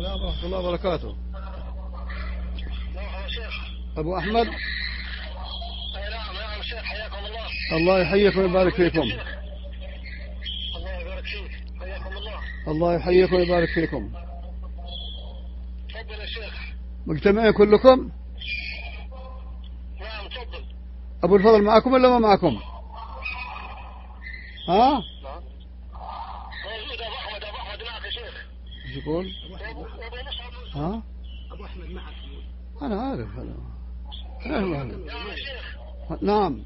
السلام ورحمة الله وبركاته. أبو أحمد. نعم نعم شيخ حياكم الله الله يحييكم ويبارك فيكم. الله يبارك فيك حياكم الله الله يحييكم ويبارك فيكم. تفضل يا شيخ مجتمعين كلكم؟ نعم تفضل أبو الفضل معكم ولا ما معكم؟ ها؟ نعم. موجود ابو احمد ابو احمد معك يا شيخ إيش يقول؟ ها؟ ابو احمد معك أنا. عارف وسهلا. نعم. نعم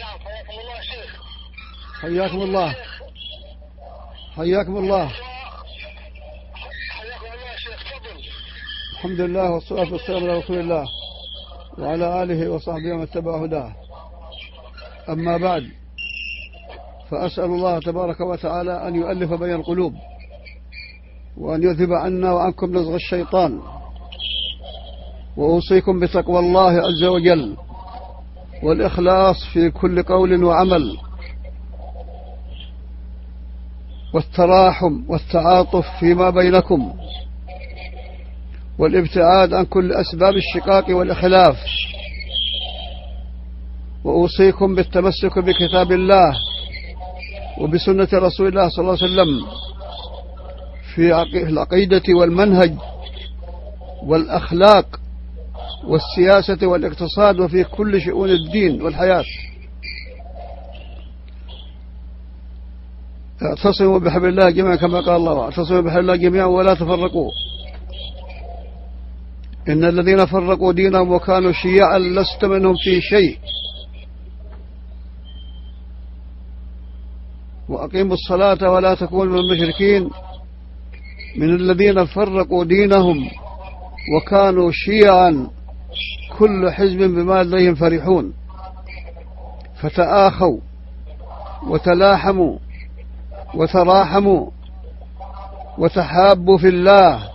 نعم حياكم الله. شيخ حياكم الله. حياكم الله حياكم الله شيخ تفضل الحمد لله والصلاة والسلام على رسول الله وعلى آله وصحبه ومن اتبع هداه. أما بعد فأسأل الله تبارك وتعالى أن يؤلف بين القلوب. وأن يذهب عنا وعنكم نزغ الشيطان وأوصيكم بتقوى الله عز وجل والإخلاص في كل قول وعمل والتراحم والتعاطف فيما بينكم والابتعاد عن كل أسباب الشقاق والإخلاف وأوصيكم بالتمسك بكتاب الله وبسنة رسول الله صلى الله عليه وسلم في عق- العقيدة والمنهج والأخلاق والسياسة والاقتصاد وفي كل شؤون الدين والحياة. اعتصموا بحبل الله جميعا كما قال الله. اعتصموا بحبل الله جميعا ولا تفرقوا. إن الذين فرقوا دينهم وكانوا شيعا لست منهم في شيء. وأقيموا الصلاة ولا تكونوا من المشركين. من الذين فرقوا دينهم وكانوا شيعا كل حزب بما لديهم فرحون. فتآخوا وتلاحموا وتراحموا وتحابوا في الله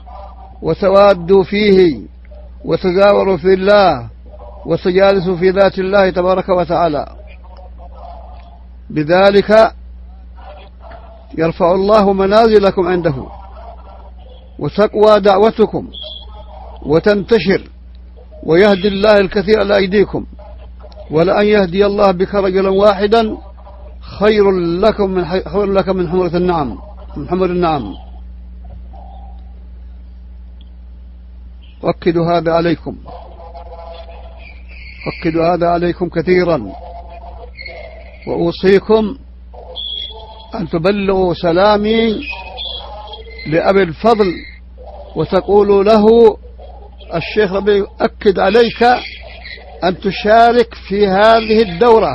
وتوادوا فيه وتزاوروا في الله وتجالسوا في ذات الله تبارك وتعالى. بذلك يرفع الله منازلكم عنده. وتقوى دعوتكم وتنتشر ويهدي الله الكثير على أيديكم ولأن يهدي الله بك رجلا واحدا خير لكم من خير لك من حمرة النعم من حمر النعم. أؤكد هذا عليكم. أؤكد هذا عليكم كثيرا. وأوصيكم أن تبلغوا سلامي لأبي الفضل وتقولوا له الشيخ ربي أكد عليك أن تشارك في هذه الدورة.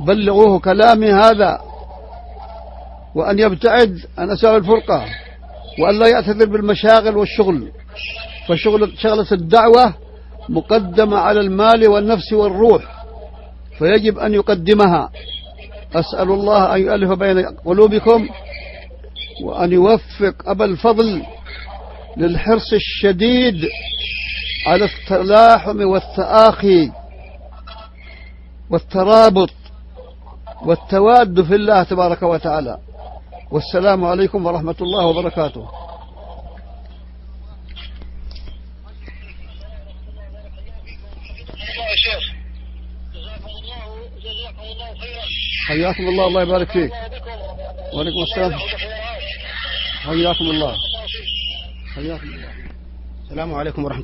بلغوه كلامي هذا وأن يبتعد عن أسباب الفرقة وأن لا يعتذر بالمشاغل والشغل. فشغل شغلة الدعوة مقدمة على المال والنفس والروح فيجب أن يقدمها. أسأل الله أن يؤلف بين قلوبكم وأن يوفق أبا الفضل للحرص الشديد على التلاحم والتآخي والترابط والتواد في الله تبارك وتعالى. والسلام عليكم ورحمة الله وبركاته. حياكم الله الله يبارك فيك. وعليكم السلام. حياكم الله. حياكم الله. السلام عليكم ورحمة